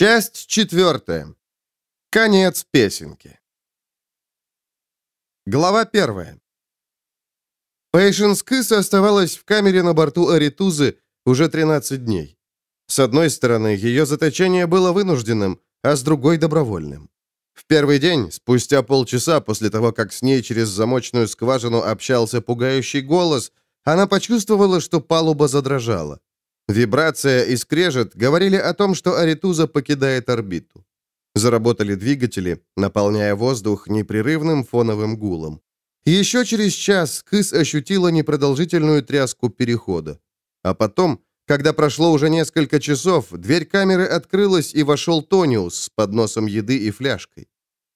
Часть четвертая. Конец песенки. Глава первая. Пейшенс Кыс оставалась в камере на борту Аритузы уже 13 дней. С одной стороны, ее заточение было вынужденным, а с другой — добровольным. В первый день, спустя полчаса после того, как с ней через замочную скважину общался пугающий голос, она почувствовала, что палуба задрожала. Вибрация и скрежет говорили о том, что Аритуза покидает орбиту. Заработали двигатели, наполняя воздух непрерывным фоновым гулом. Еще через час Кыс ощутила непродолжительную тряску перехода. А потом, когда прошло уже несколько часов, дверь камеры открылась, и вошел Тониус с подносом еды и фляжкой.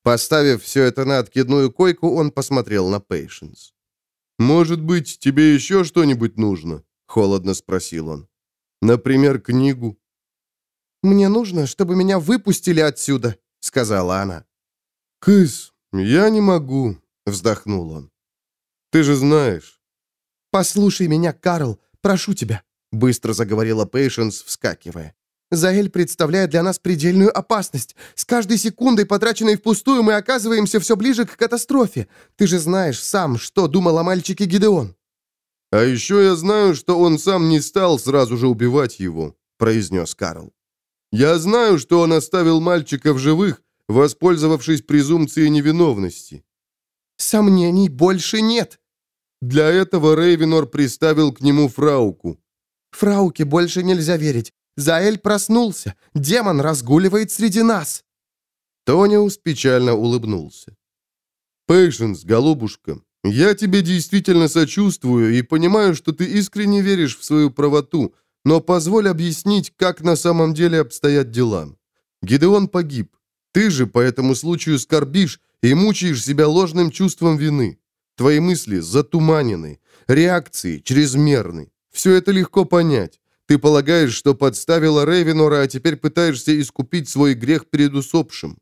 Поставив все это на откидную койку, он посмотрел на Пейшенс. «Может быть, тебе еще что-нибудь нужно?» — холодно спросил он. Например, книгу. «Мне нужно, чтобы меня выпустили отсюда», — сказала она. «Кыс, я не могу», — вздохнул он. «Ты же знаешь». «Послушай меня, Карл, прошу тебя», — быстро заговорила Пейшенс, вскакивая. «Заэль представляет для нас предельную опасность. С каждой секундой, потраченной впустую, мы оказываемся все ближе к катастрофе. Ты же знаешь сам, что думал о мальчике Гидеон». «А еще я знаю, что он сам не стал сразу же убивать его», — произнес Карл. «Я знаю, что он оставил мальчика в живых, воспользовавшись презумпцией невиновности». «Сомнений больше нет». Для этого Рейвенор приставил к нему Фрауку. «Фрауке больше нельзя верить. Заэль проснулся. Демон разгуливает среди нас». Тониус печально улыбнулся. «Пейшенс, голубушка, я тебе действительно сочувствую и понимаю, что ты искренне веришь в свою правоту, но позволь объяснить, как на самом деле обстоят дела. Гидеон погиб. Ты же по этому случаю скорбишь и мучаешь себя ложным чувством вины. Твои мысли затуманены, реакции чрезмерны. Все это легко понять. Ты полагаешь, что подставила Рейвенора, а теперь пытаешься искупить свой грех перед усопшим.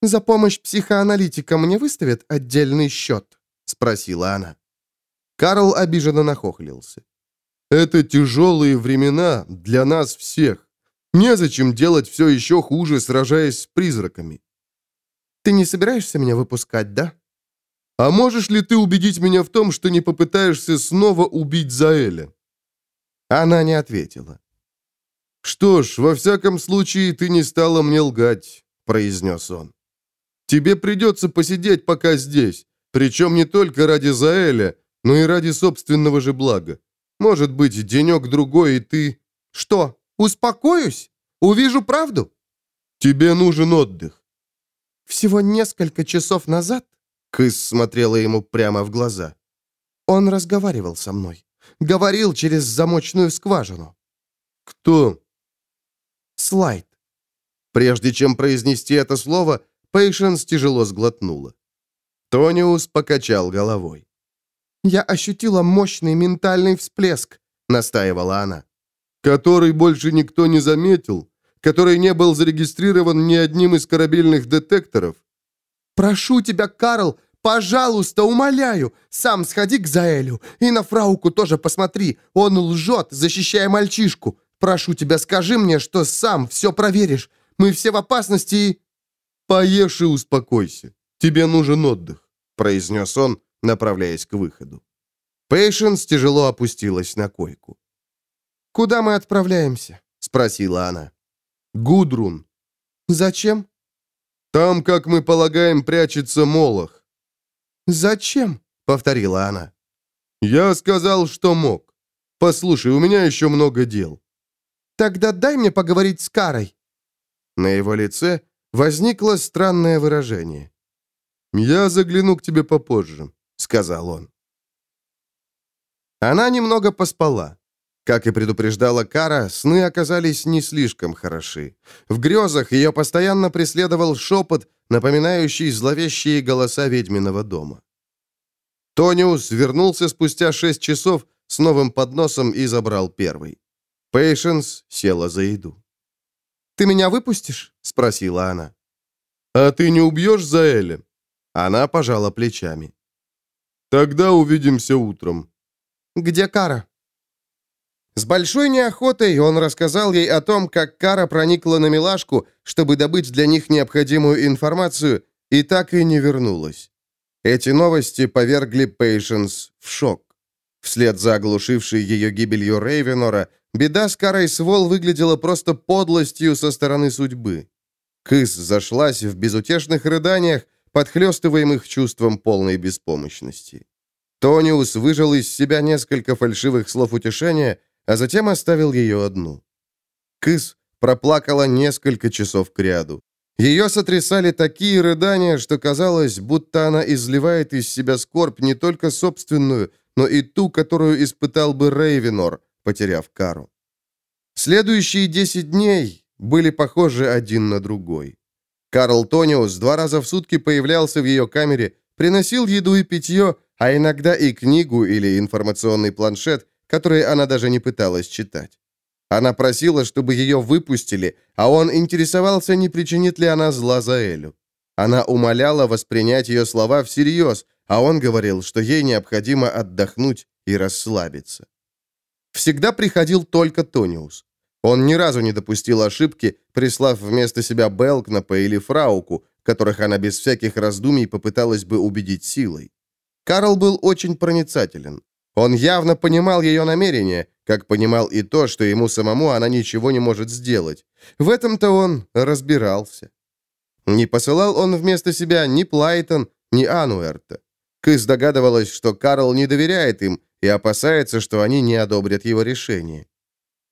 «За помощь психоаналитика мне выставят отдельный счет?» — спросила она. Карл обиженно нахохлился. «Это тяжелые времена для нас всех. Незачем делать все еще хуже, сражаясь с призраками». «Ты не собираешься меня выпускать, да?» «А можешь ли ты убедить меня в том, что не попытаешься снова убить Заэля?» Она не ответила. «Что ж, во всяком случае, ты не стала мне лгать», — произнес он. «Тебе придется посидеть пока здесь, причем не только ради Заэля, но и ради собственного же блага. Может быть, денек-другой, и ты... Что, успокоюсь? Увижу правду? Тебе нужен отдых. Всего несколько часов назад, Кыс смотрела ему прямо в глаза. Он разговаривал со мной. Говорил через замочную скважину. Кто? Слайд. Прежде чем произнести это слово, Пейшенс тяжело сглотнула. Тониус покачал головой. «Я ощутила мощный ментальный всплеск», — настаивала она. «Который больше никто не заметил? Который не был зарегистрирован ни одним из корабельных детекторов?» «Прошу тебя, Карл, пожалуйста, умоляю, сам сходи к Заэлю и на Фрауку тоже посмотри. Он лжет, защищая мальчишку. Прошу тебя, скажи мне, что сам все проверишь. Мы все в опасности и...» «Поешь и успокойся. Тебе нужен отдых», — произнес он, направляясь к выходу. Пейшенс тяжело опустилась на койку. «Куда мы отправляемся?» — спросила она. «Гудрун». «Зачем?» «Там, как мы полагаем, прячется Молох». «Зачем?» — повторила она. «Я сказал, что мог. Послушай, у меня еще много дел». «Тогда дай мне поговорить с Карой». На его лице возникло странное выражение. «Я загляну к тебе попозже», — сказал он. Она немного поспала. Как и предупреждала Кара, сны оказались не слишком хороши. В грезах ее постоянно преследовал шепот, напоминающий зловещие голоса ведьминого дома. Тониус вернулся спустя шесть часов с новым подносом и забрал первый. Пейшенс села за еду. «Ты меня выпустишь?» — спросила она. «А ты не убьешь Заэля?» Она пожала плечами. «Тогда увидимся утром». «Где Кара?» С большой неохотой он рассказал ей о том, как Кара проникла на милашку, чтобы добыть для них необходимую информацию, и так и не вернулась. Эти новости повергли Пейшенс в шок. Вслед за оглушившей ее гибелью Рейвенора, беда с Карой Свол выглядела просто подлостью со стороны судьбы. Кыс зашлась в безутешных рыданиях, подхлестываемых чувством полной беспомощности. Тониус выжил из себя несколько фальшивых слов утешения, а затем оставил ее одну. Кыс проплакала несколько часов кряду. Ее сотрясали такие рыдания, что казалось, будто она изливает из себя скорбь не только собственную, но и ту, которую испытал бы Рейвенор, потеряв Кару. Следующие десять дней были похожи один на другой. Карл Тониус два раза в сутки появлялся в ее камере, приносил еду и питье, а иногда и книгу или информационный планшет, которые она даже не пыталась читать. Она просила, чтобы ее выпустили, а он интересовался, не причинит ли она зла Заэлю. Она умоляла воспринять ее слова всерьез, а он говорил, что ей необходимо отдохнуть и расслабиться. Всегда приходил только Тониус. Он ни разу не допустил ошибки, прислав вместо себя Белкнапа или Фрауку, которых она без всяких раздумий попыталась бы убедить силой. Карл был очень проницателен. Он явно понимал ее намерения, как понимал и то, что ему самому она ничего не может сделать. В этом-то он разбирался. Не посылал он вместо себя ни Плайтон, ни Ануэрта. Кыс догадывалась, что Карл не доверяет им и опасается, что они не одобрят его решение.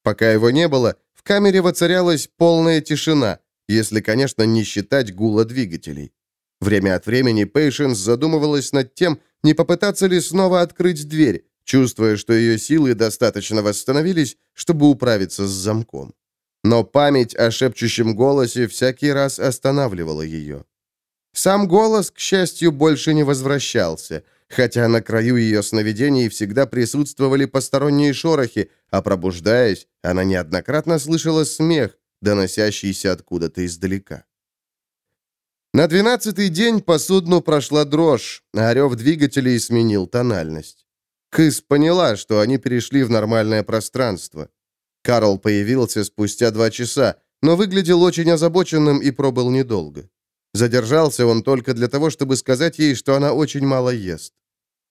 Пока его не было, в камере воцарялась полная тишина, если, конечно, не считать гула двигателей. Время от времени Пейшенс задумывалась над тем, не попытаться ли снова открыть дверь, чувствуя, что ее силы достаточно восстановились, чтобы управиться с замком. Но память о шепчущем голосе всякий раз останавливала ее. Сам голос, к счастью, больше не возвращался, хотя на краю ее сновидений всегда присутствовали посторонние шорохи, а пробуждаясь, она неоднократно слышала смех, доносящийся откуда-то издалека. На двенадцатый день по судну прошла дрожь, а рев двигателей сменил тональность. Кыс поняла, что они перешли в нормальное пространство. Карл появился спустя два часа, но выглядел очень озабоченным и пробыл недолго. Задержался он только для того, чтобы сказать ей, что она очень мало ест.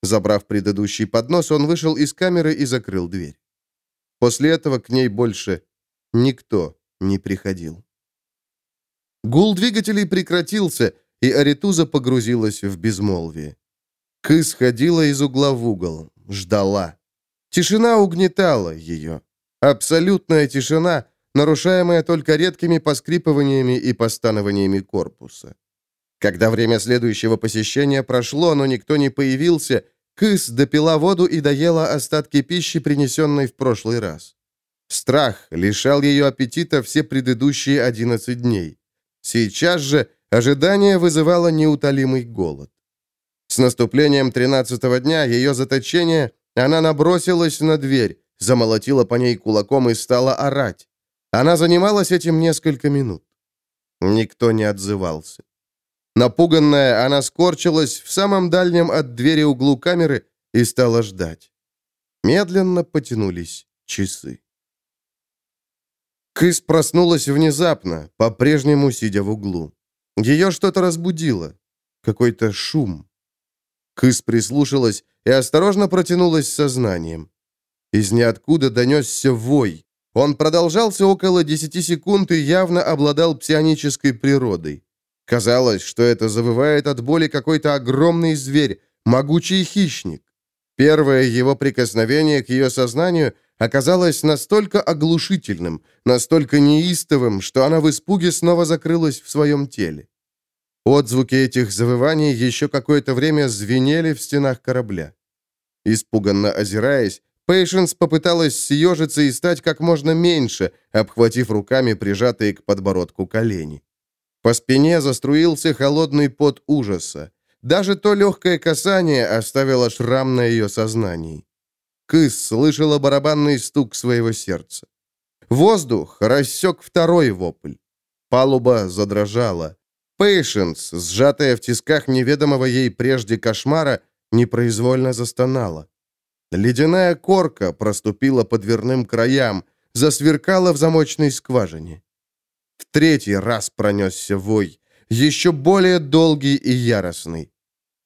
Забрав предыдущий поднос, он вышел из камеры и закрыл дверь. После этого к ней больше никто не приходил. Гул двигателей прекратился, и Аритуза погрузилась в безмолвие. Кыс ходила из угла в угол, ждала. Тишина угнетала ее. Абсолютная тишина, нарушаемая только редкими поскрипываниями и постанованиями корпуса. Когда время следующего посещения прошло, но никто не появился, Кыс допила воду и доела остатки пищи, принесенной в прошлый раз. Страх лишал ее аппетита все предыдущие 11 дней. Сейчас же ожидание вызывало неутолимый голод. С наступлением 13 дня ее заточения она набросилась на дверь, замолотила по ней кулаком и стала орать. Она занималась этим несколько минут. Никто не отзывался. Напуганная, она скорчилась в самом дальнем от двери углу камеры и стала ждать. Медленно потянулись часы. Кыс проснулась внезапно, по-прежнему сидя в углу. Ее что-то разбудило. Какой-то шум. Кыс прислушалась и осторожно протянулась сознанием. Из ниоткуда донесся вой. Он продолжался около 10 секунд и явно обладал псионической природой. Казалось, что это завывает от боли какой-то огромный зверь, могучий хищник. Первое его прикосновение к ее сознанию оказалось настолько оглушительным, настолько неистовым, что она в испуге снова закрылась в своем теле. Отзвуки этих завываний еще какое-то время звенели в стенах корабля. Испуганно озираясь, Пейшенс попыталась съежиться и стать как можно меньше, обхватив руками прижатые к подбородку колени. По спине заструился холодный пот ужаса. Даже то легкое касание оставило шрам на ее сознании. Кыс слышала барабанный стук своего сердца. Воздух рассек второй вопль. Палуба задрожала. Пейшенс, сжатая в тисках неведомого ей прежде кошмара, непроизвольно застонала. Ледяная корка проступила по дверным краям, засверкала в замочной скважине. В третий раз пронесся вой, еще более долгий и яростный.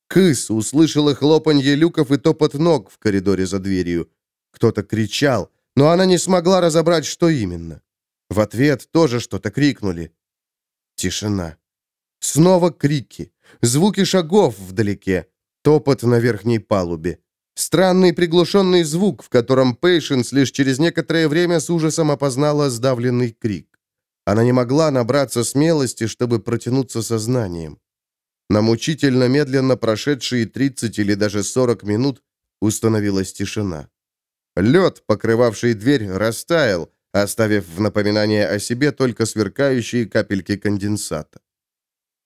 Кыс услышала хлопанье люков и топот ног в коридоре за дверью. Кто-то кричал, но она не смогла разобрать, что именно. В ответ тоже что-то крикнули. Тишина. Снова крики. Звуки шагов вдалеке. Топот на верхней палубе. Странный приглушенный звук, в котором Пейшенс лишь через некоторое время с ужасом опознала сдавленный крик. Она не могла набраться смелости, чтобы протянуться сознанием. На мучительно медленно прошедшие 30 или даже 40 минут установилась тишина. Лед, покрывавший дверь, растаял, оставив в напоминание о себе только сверкающие капельки конденсата.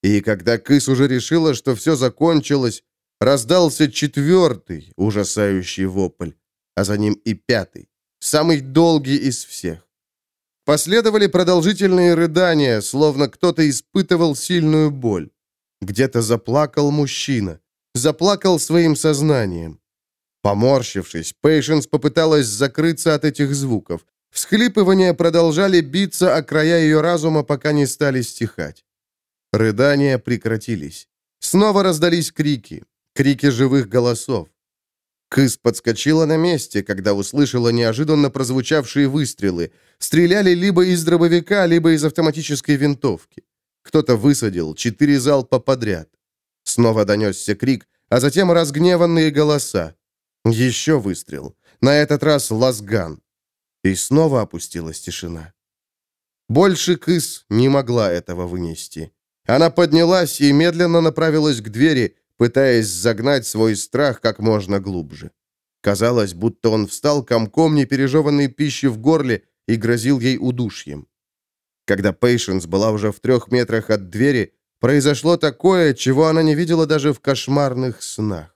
И когда Кыс уже решила, что все закончилось, раздался четвертый ужасающий вопль, а за ним и пятый, самый долгий из всех. Последовали продолжительные рыдания, словно кто-то испытывал сильную боль. Где-то заплакал мужчина, заплакал своим сознанием. Поморщившись, Пейшенс попыталась закрыться от этих звуков. Всхлипывания продолжали биться о края ее разума, пока не стали стихать. Рыдания прекратились. Снова раздались крики, крики живых голосов. Кыс подскочила на месте, когда услышала неожиданно прозвучавшие выстрелы. Стреляли либо из дробовика, либо из автоматической винтовки. Кто-то высадил четыре залпа подряд. Снова донесся крик, а затем разгневанные голоса. Еще выстрел. На этот раз лазган. И снова опустилась тишина. Больше Кыс не могла этого вынести. Она поднялась и медленно направилась к двери, пытаясь загнать свой страх как можно глубже. Казалось, будто он встал комком непережеванной пищи в горле и грозил ей удушьем. Когда Пейшенс была уже в трех метрах от двери, произошло такое, чего она не видела даже в кошмарных снах.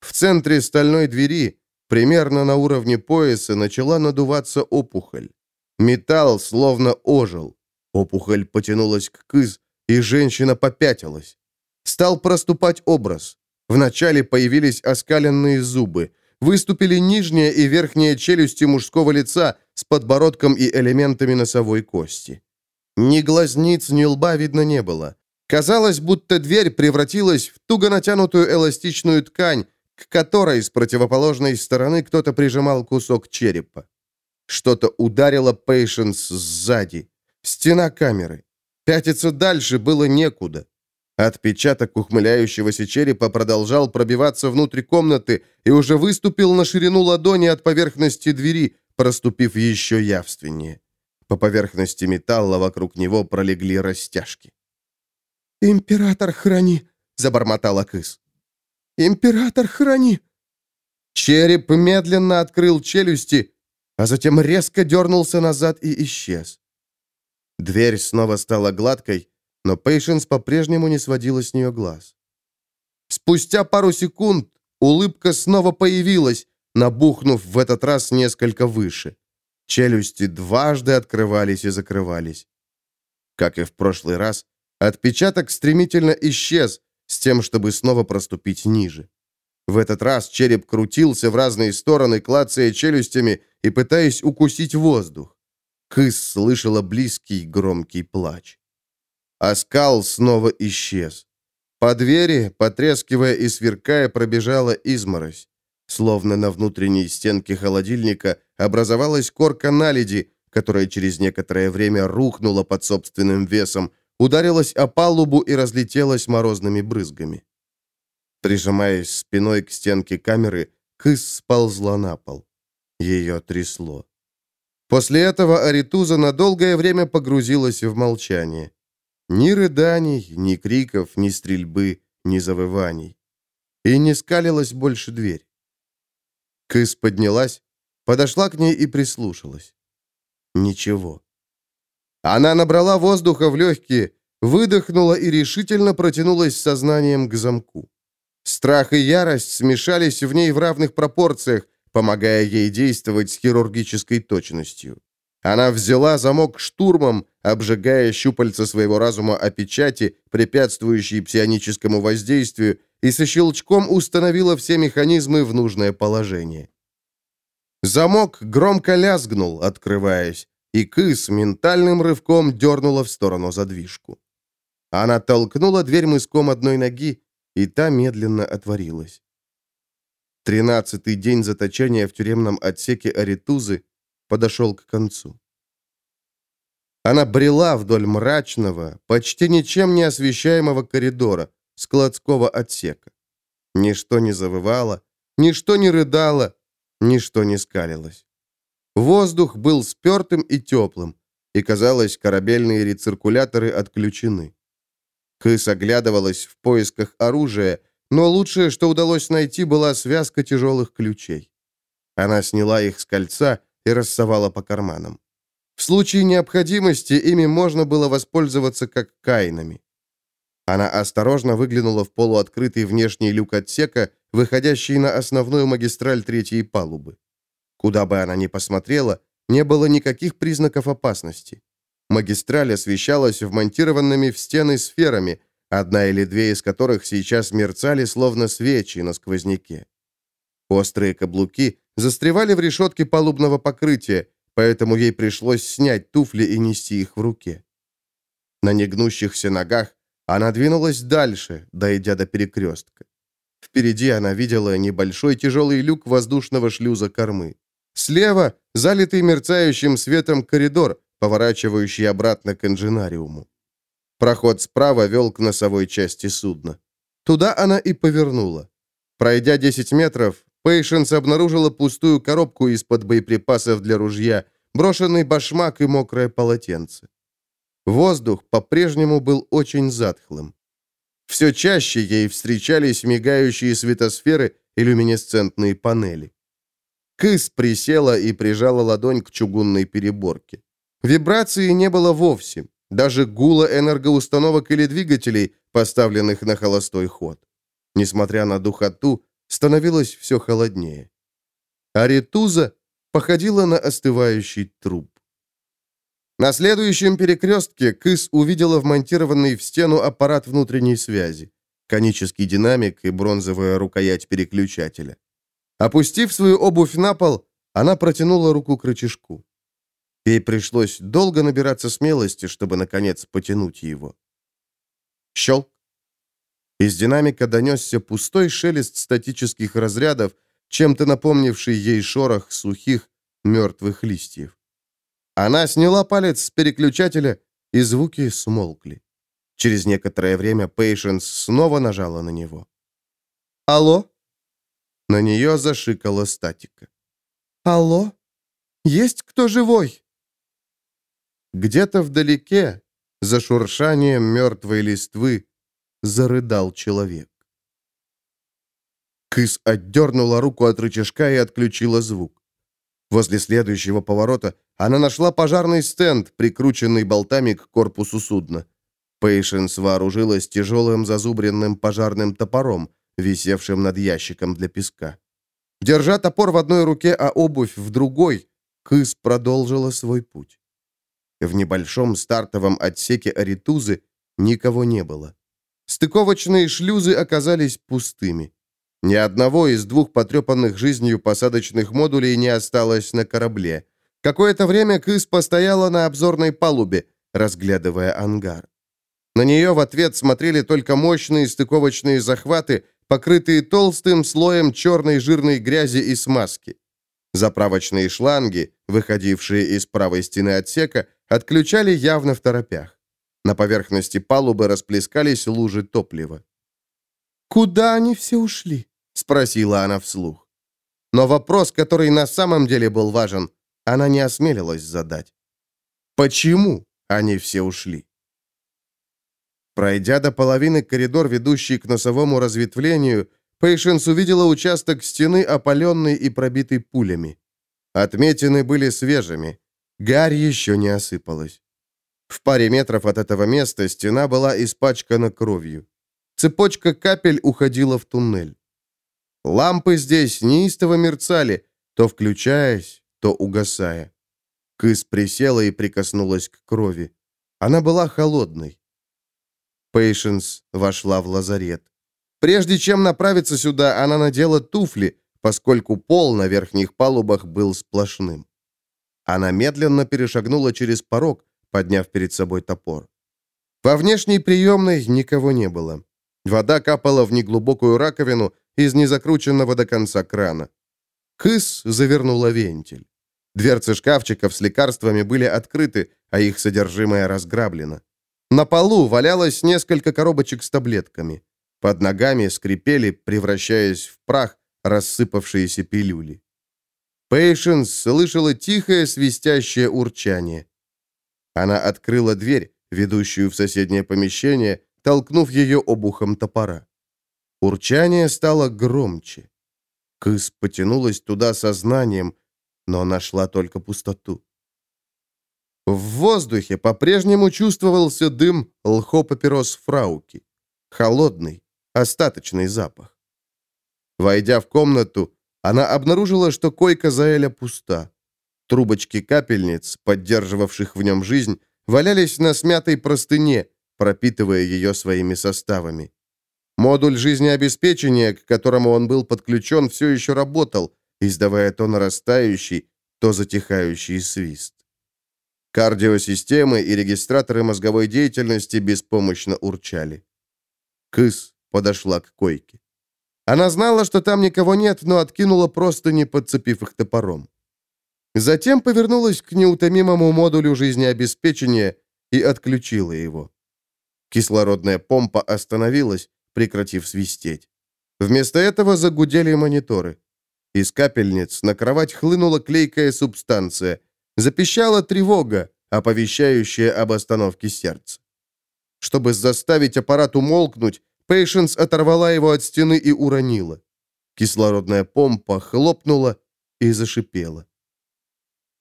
В центре стальной двери, примерно на уровне пояса, начала надуваться опухоль. Металл словно ожил. Опухоль потянулась к кыз, и женщина попятилась. Стал проступать образ. Вначале появились оскаленные зубы, выступили нижняя и верхняя челюсти мужского лица с подбородком и элементами носовой кости. Ни глазниц, ни лба видно не было. Казалось, будто дверь превратилась в туго натянутую эластичную ткань, к которой с противоположной стороны кто-то прижимал кусок черепа. Что-то ударило Пейшенс сзади. Стена камеры. Пятиться дальше было некуда. Отпечаток ухмыляющегося черепа продолжал пробиваться внутрь комнаты и уже выступил на ширину ладони от поверхности двери, проступив еще явственнее. По поверхности металла вокруг него пролегли растяжки. «Император, храни!» — забормотала Кыс. «Император, храни!» Череп медленно открыл челюсти, а затем резко дернулся назад и исчез. Дверь снова стала гладкой, но Пейшенс по-прежнему не сводила с нее глаз. Спустя пару секунд улыбка снова появилась, набухнув в этот раз несколько выше. Челюсти дважды открывались и закрывались. Как и в прошлый раз, отпечаток стремительно исчез, с тем, чтобы снова проступить ниже. В этот раз череп крутился в разные стороны, клацая челюстями и пытаясь укусить воздух. Кыс слышала близкий громкий плач. Оскал снова исчез. По двери, потрескивая и сверкая, пробежала изморозь. Словно на внутренней стенке холодильника образовалась корка наледи, которая через некоторое время рухнула под собственным весом, ударилась о палубу и разлетелась морозными брызгами. Прижимаясь спиной к стенке камеры, Кыс сползла на пол. Ее трясло. После этого Аритуза на долгое время погрузилась в молчание. Ни рыданий, ни криков, ни стрельбы, ни завываний. И не скалилась больше дверь. Кыс поднялась, подошла к ней и прислушалась. Ничего. Она набрала воздуха в легкие, выдохнула и решительно протянулась сознанием к замку. Страх и ярость смешались в ней в равных пропорциях, помогая ей действовать с хирургической точностью. Она взяла замок штурмом, обжигая щупальца своего разума о печати, препятствующей псионическому воздействию, и со щелчком установила все механизмы в нужное положение. Замок громко лязгнул, открываясь, и Кыс ментальным рывком дернула в сторону задвижку. Она толкнула дверь мыском одной ноги, и та медленно отворилась. Тринадцатый день заточения в тюремном отсеке Аритузы подошел к концу. Она брела вдоль мрачного, почти ничем не освещаемого коридора, складского отсека. Ничто не завывало, ничто не рыдало, ничто не скалилось. Воздух был спертым и теплым, и, казалось, корабельные рециркуляторы отключены. Кыс оглядывалась в поисках оружия, но лучшее, что удалось найти, была связка тяжелых ключей. Она сняла их с кольца и рассовала по карманам. В случае необходимости ими можно было воспользоваться как кайнами. Она осторожно выглянула в полуоткрытый внешний люк отсека, выходящий на основную магистраль третьей палубы. Куда бы она ни посмотрела, не было никаких признаков опасности. Магистраль освещалась вмонтированными в стены сферами, одна или две из которых сейчас мерцали, словно свечи на сквозняке. Острые каблуки застревали в решетке палубного покрытия, поэтому ей пришлось снять туфли и нести их в руке. На негнущихся ногах она двинулась дальше, дойдя до перекрестка. Впереди она видела небольшой тяжелый люк воздушного шлюза кормы. Слева — залитый мерцающим светом коридор, поворачивающий обратно к инженариуму. Проход справа вел к носовой части судна. Туда она и повернула. Пройдя 10 метров, Пейшенс обнаружила пустую коробку из-под боеприпасов для ружья, брошенный башмак и мокрое полотенце. Воздух по-прежнему был очень затхлым. Все чаще ей встречались мигающие светосферы и люминесцентные панели. Кыс присела и прижала ладонь к чугунной переборке. Вибрации не было вовсе, даже гула энергоустановок или двигателей, поставленных на холостой ход. Несмотря на духоту, становилось все холоднее. Аритуза походила на остывающий труп. На следующем перекрестке Кыс увидела вмонтированный в стену аппарат внутренней связи, конический динамик и бронзовая рукоять переключателя. Опустив свою обувь на пол, она протянула руку к рычажку. Ей пришлось долго набираться смелости, чтобы, наконец, потянуть его. Щелк. Из динамика донесся пустой шелест статических разрядов, чем-то напомнивший ей шорох сухих, мертвых листьев. Она сняла палец с переключателя, и звуки смолкли. Через некоторое время Пейшенс снова нажала на него. «Алло?» На нее зашикала статика. «Алло? Есть кто живой?» Где-то вдалеке, за шуршанием мертвой листвы, зарыдал человек. Кыс отдернула руку от рычажка и отключила звук. Возле следующего поворота она нашла пожарный стенд, прикрученный болтами к корпусу судна. Пейшенс вооружилась тяжелым зазубренным пожарным топором, висевшим над ящиком для песка. Держа топор в одной руке, а обувь в другой, Кыс продолжила свой путь. В небольшом стартовом отсеке Аритузы никого не было. Стыковочные шлюзы оказались пустыми. Ни одного из двух потрепанных жизнью посадочных модулей не осталось на корабле. Какое-то время Кыс постояла на обзорной палубе, разглядывая ангар. На нее в ответ смотрели только мощные стыковочные захваты, покрытые толстым слоем черной жирной грязи и смазки. Заправочные шланги, выходившие из правой стены отсека, отключали явно в торопях. На поверхности палубы расплескались лужи топлива. «Куда они все ушли?» — спросила она вслух. Но вопрос, который на самом деле был важен, она не осмелилась задать. Почему они все ушли? Пройдя до половины коридор, ведущий к носовому разветвлению, Пейшенс увидела участок стены, опаленный и пробитый пулями. Отметины были свежими. Гарь еще не осыпалась. В паре метров от этого места стена была испачкана кровью. Цепочка капель уходила в туннель. Лампы здесь неистово мерцали, то включаясь, то угасая. Кыс присела и прикоснулась к крови. Она была холодной. Пейшенс вошла в лазарет. Прежде чем направиться сюда, она надела туфли, поскольку пол на верхних палубах был сплошным. Она медленно перешагнула через порог, подняв перед собой топор. Во внешней приемной никого не было. Вода капала в неглубокую раковину из незакрученного до конца крана. Кыс завернула вентиль. Дверцы шкафчиков с лекарствами были открыты, а их содержимое разграблено. На полу валялось несколько коробочек с таблетками. Под ногами скрипели, превращаясь в прах, рассыпавшиеся пилюли. Пейшенс слышала тихое свистящее урчание. Она открыла дверь, ведущую в соседнее помещение, толкнув ее обухом топора. Урчание стало громче. Кыс потянулась туда сознанием, но нашла только пустоту. В воздухе по-прежнему чувствовался дым лхо-папирос фрауки. Холодный, остаточный запах. Войдя в комнату, она обнаружила, что койка Заэля пуста. Трубочки капельниц, поддерживавших в нем жизнь, валялись на смятой простыне, пропитывая ее своими составами. Модуль жизнеобеспечения, к которому он был подключен, все еще работал, издавая то нарастающий, то затихающий свист. Кардиосистемы и регистраторы мозговой деятельности беспомощно урчали. Кыс подошла к койке. Она знала, что там никого нет, но откинула просто не подцепив их топором. Затем повернулась к неутомимому модулю жизнеобеспечения и отключила его. Кислородная помпа остановилась, прекратив свистеть. Вместо этого загудели мониторы. Из капельниц на кровать хлынула клейкая субстанция. Запищала тревога, оповещающая об остановке сердца. Чтобы заставить аппарат умолкнуть, Пейшенс оторвала его от стены и уронила. Кислородная помпа хлопнула и зашипела.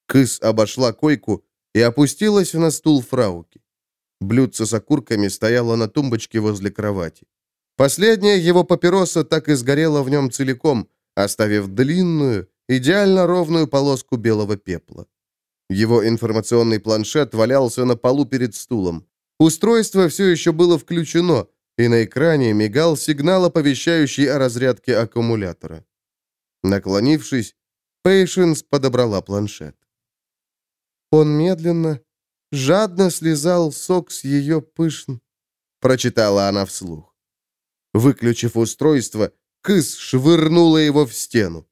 Кыс обошла койку и опустилась на стул фрауки. Блюдце с окурками стояло на тумбочке возле кровати. Последняя его папироса так и сгорела в нем целиком, оставив длинную, идеально ровную полоску белого пепла. Его информационный планшет валялся на полу перед стулом. Устройство все еще было включено, и на экране мигал сигнал, оповещающий о разрядке аккумулятора. Наклонившись, Пейшенс подобрала планшет. Он медленно, жадно слезал сок с ее пышн, прочитала она вслух. Выключив устройство, Кыс швырнула его в стену.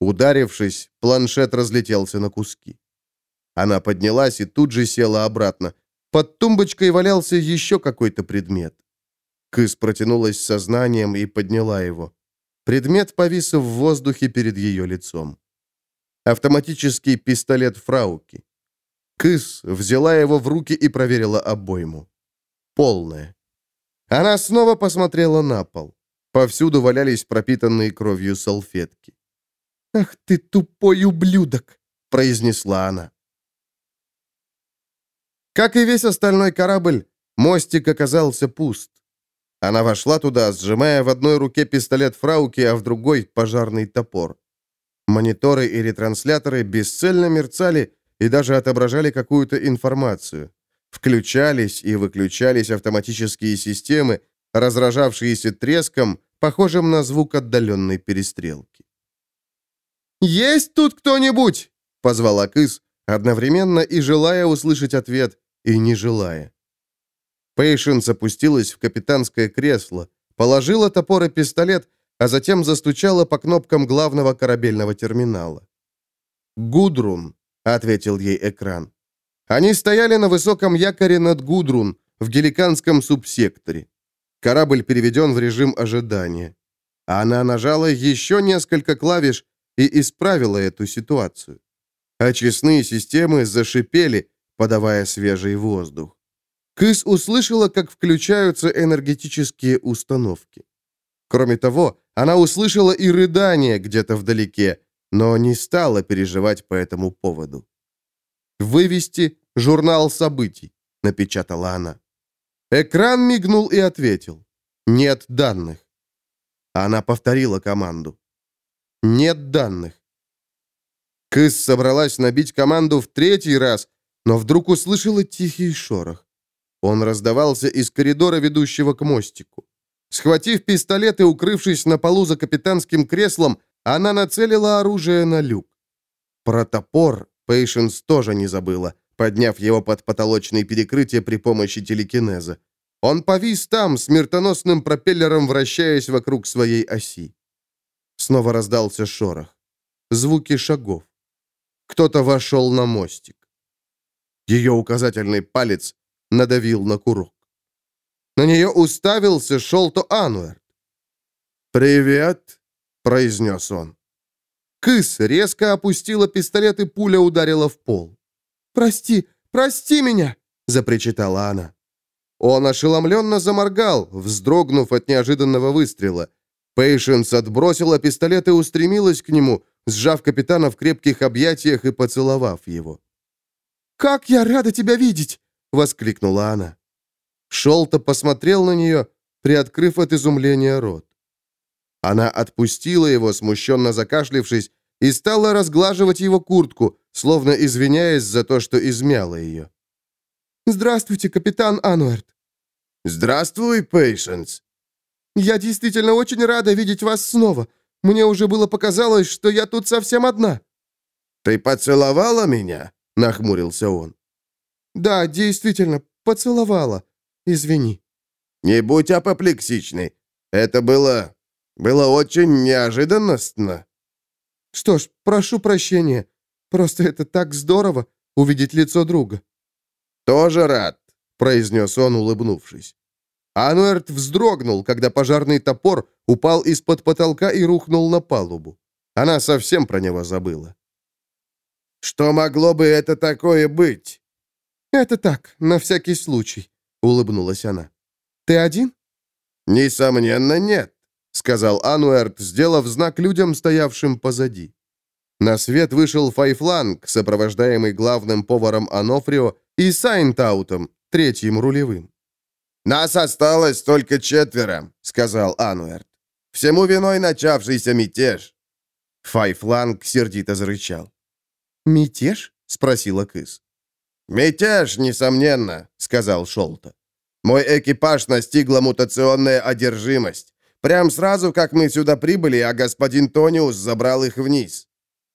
Ударившись, планшет разлетелся на куски. Она поднялась и тут же села обратно. Под тумбочкой валялся еще какой-то предмет. Кыс протянулась сознанием и подняла его. Предмет повис в воздухе перед ее лицом. Автоматический пистолет Фрауки. Кыс взяла его в руки и проверила обойму. Полная. Она снова посмотрела на пол. Повсюду валялись пропитанные кровью салфетки. «Ах ты тупой ублюдок!» — произнесла она. Как и весь остальной корабль, мостик оказался пуст. Она вошла туда, сжимая в одной руке пистолет Фрауки, а в другой — пожарный топор. Мониторы и ретрансляторы бесцельно мерцали и даже отображали какую-то информацию. Включались и выключались автоматические системы, разражавшиеся треском, похожим на звук отдаленной перестрелки. «Есть тут кто-нибудь?» — позвала Кыс, одновременно и желая услышать ответ, и не желая. Пейшенс опустилась в капитанское кресло, положила топор и пистолет, а затем застучала по кнопкам главного корабельного терминала. «Гудрун», — ответил ей экран. Они стояли на высоком якоре над Гудрун, в геликанском субсекторе. Корабль переведен в режим ожидания. Она нажала еще несколько клавиш и исправила эту ситуацию. Очистные системы зашипели, подавая свежий воздух. Кыс услышала, как включаются энергетические установки. Кроме того, она услышала и рыдание где-то вдалеке, но не стала переживать по этому поводу. «Вывести журнал событий», — напечатала она. Экран мигнул и ответил. «Нет данных». Она повторила команду. «Нет данных». Кыс собралась набить команду в третий раз, но вдруг услышала тихий шорох. Он раздавался из коридора, ведущего к мостику. Схватив пистолет и укрывшись на полу за капитанским креслом, она нацелила оружие на люк. Про топор Пейшенс тоже не забыла, подняв его под потолочное перекрытие при помощи телекинеза. Он повис там, смертоносным пропеллером вращаясь вокруг своей оси. Снова раздался шорох. Звуки шагов. Кто-то вошел на мостик. Ее указательный палец надавил на курок. На нее уставился Шолто Ануэрт. «Привет», — произнес он. Кыс резко опустила пистолет, и пуля ударила в пол. «Прости, прости меня!» — запричитала она. Он ошеломленно заморгал, вздрогнув от неожиданного выстрела. Пейшенс отбросила пистолет и устремилась к нему, сжав капитана в крепких объятиях и поцеловав его. «Как я рада тебя видеть!» — воскликнула она. Шолта посмотрел на нее, приоткрыв от изумления рот. Она отпустила его, смущенно закашлившись, и стала разглаживать его куртку, словно извиняясь за то, что измяла ее. «Здравствуйте, капитан Ануэрт». «Здравствуй, Пейшенс». «Я действительно очень рада видеть вас снова. Мне уже было показалось, что я тут совсем одна». «Ты поцеловала меня?» — нахмурился он. «Да, действительно, поцеловала. Извини». «Не будь апоплексичной. Это было... было очень неожиданностно». «Что ж, прошу прощения. Просто это так здорово — увидеть лицо друга». «Тоже рад», — произнес он, улыбнувшись. Ануэрт вздрогнул, когда пожарный топор упал из-под потолка и рухнул на палубу. Она совсем про него забыла. «Что могло бы это такое быть?» «Это так, на всякий случай», — улыбнулась она. «Ты один?» «Несомненно, нет», — сказал Ануэрт, сделав знак людям, стоявшим позади. На свет вышел Файфланг, сопровождаемый главным поваром Анофрио и Сайнтаутом, третьим рулевым. «Нас осталось только четверо», — сказал Ануэрт. «Всему виной начавшийся мятеж». Файфланг сердито зарычал. «Мятеж?» — спросила Кыс. «Мятеж, несомненно», — сказал Шолта. «Мой экипаж настигла мутационная одержимость. Прям сразу, как мы сюда прибыли, а господин Тониус забрал их вниз».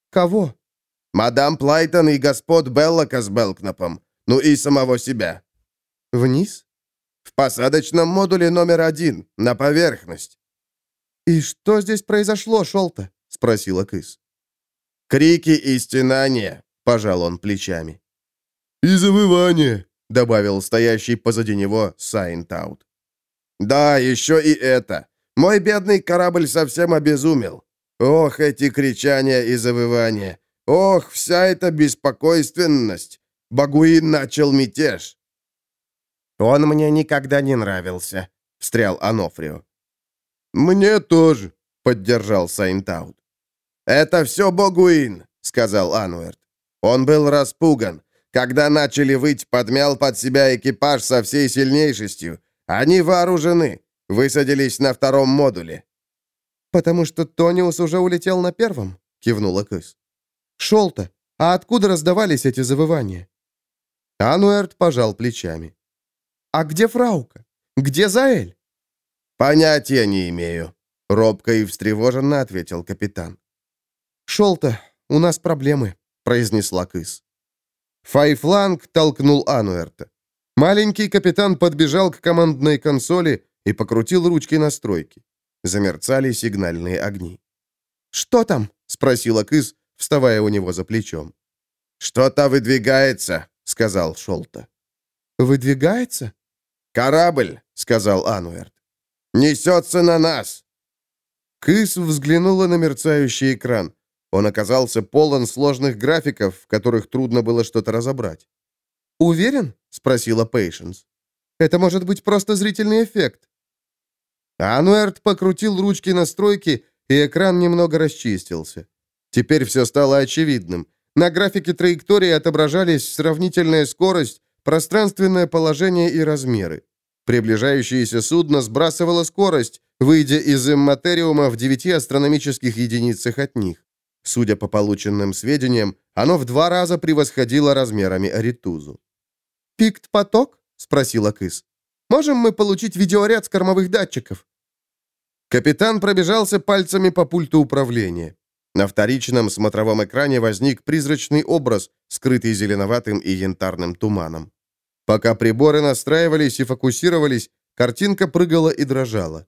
«Кого?» «Мадам Плайтон и господ Беллока с Белкнапом. Ну и самого себя». «Вниз?» «В посадочном модуле номер один, на поверхность». «И что здесь произошло, Шолта?» — спросила Кыс. «Крики и стенания», — пожал он плечами. «И завывание», — добавил стоящий позади него Сайнтаут. «Да, еще и это. Мой бедный корабль совсем обезумел. Ох, эти кричания и завывания! Ох, вся эта беспокойственность! Богуин начал мятеж!» «Он мне никогда не нравился», — встрял Онофрио. «Мне тоже», — поддержал Сайнтаут. «Это все Богуин», — сказал Ануэрт. Он был распуган. Когда начали выть, подмял под себя экипаж со всей сильнейшестью. Они вооружены. Высадились на втором модуле. «Потому что Тониус уже улетел на первом», — кивнула Кыс. «Шел-то. А откуда раздавались эти завывания?» Ануэрт пожал плечами. «А где Фраука? Где Заэль?» «Понятия не имею», — робко и встревоженно ответил капитан. «Шел-то, у нас проблемы», — произнесла Кыс. Файфланг толкнул Ануэрта. Маленький капитан подбежал к командной консоли и покрутил ручки настройки. Замерцали сигнальные огни. «Что там?» — спросила Кыс, вставая у него за плечом. «Что-то выдвигается», — сказал Шолта. «Выдвигается?» «Корабль», — сказал Ануэрт. «Несется на нас!» Кыс взглянула на мерцающий экран. Он оказался полон сложных графиков, в которых трудно было что-то разобрать. «Уверен?» — спросила Пейшенс. «Это может быть просто зрительный эффект». Ануэрт покрутил ручки настройки, и экран немного расчистился. Теперь все стало очевидным. На графике траектории отображались сравнительная скорость, пространственное положение и размеры. Приближающееся судно сбрасывало скорость, выйдя из имматериума в 9 астрономических единицах от них. Судя по полученным сведениям, оно в два раза превосходило размерами Аритузу. «Пикт-поток?» — спросила Кыс. «Можем мы получить видеоряд с кормовых датчиков? Капитан пробежался пальцами по пульту управления. На вторичном смотровом экране возник призрачный образ, скрытый зеленоватым и янтарным туманом. Пока приборы настраивались и фокусировались, картинка прыгала и дрожала.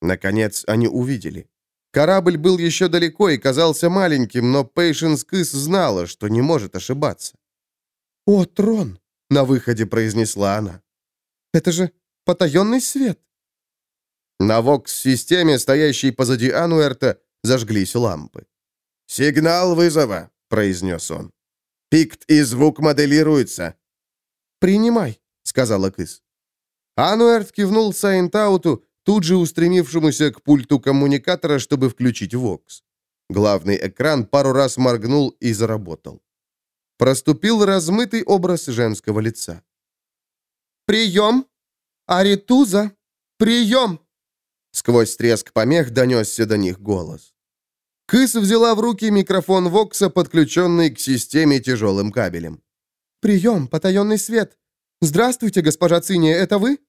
Наконец они увидели. Корабль был еще далеко и казался маленьким, но Пейшенс Кыс знала, что не может ошибаться. «О, трон!» — на выходе произнесла она. «Это же потаенный свет!» На вокс-системе, стоящей позади Ануэрта, зажглись лампы. «Сигнал вызова», — произнес он. «Пикт и звук моделируются». «Принимай», — сказала Кыс. Ануэрт кивнул Сайнтауту, тут же устремившемуся к пульту коммуникатора, чтобы включить вокс. Главный экран пару раз моргнул и заработал. Проступил размытый образ женского лица. «Прием! Аритуза! Прием!» Сквозь треск помех донесся до них голос. Кыс взяла в руки микрофон Вокса, подключенный к системе тяжелым кабелем. «Прием, потаенный свет! Здравствуйте, госпожа Циния, это вы?»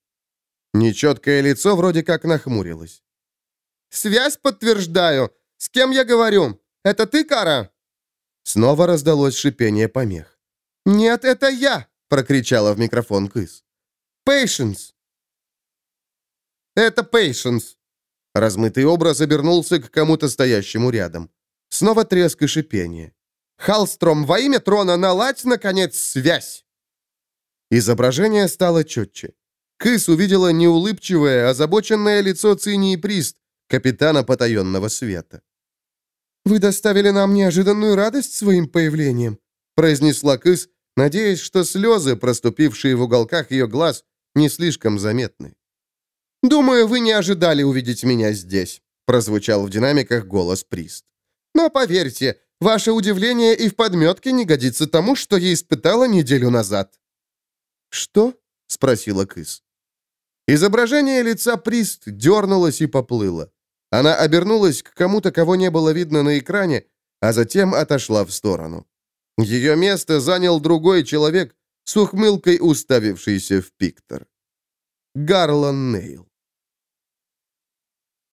Нечеткое лицо вроде как нахмурилось. «Связь подтверждаю! С кем я говорю? Это ты, Кара?» Снова раздалось шипение помех. «Нет, это я!» — прокричала в микрофон Кыс. «Пейшенс!» «Это Пейшенс!» Размытый образ обернулся к кому-то стоящему рядом. Снова треск и шипение. «Халстром, во имя трона наладь, наконец, связь!» Изображение стало четче. Кыс увидела неулыбчивое, озабоченное лицо Цинии Прист, капитана потаенного света. «Вы доставили нам неожиданную радость своим появлением», произнесла Кыс, надеясь, что слезы, проступившие в уголках ее глаз, не слишком заметны. «Думаю, вы не ожидали увидеть меня здесь», прозвучал в динамиках голос Прист. «Но поверьте, ваше удивление и в подметке не годится тому, что я испытала неделю назад». «Что?» — спросила Кыс. Изображение лица Прист дернулось и поплыло. Она обернулась к кому-то, кого не было видно на экране, а затем отошла в сторону. Ее место занял другой человек с ухмылкой уставившийся в Пиктор. Гарлан Нейл.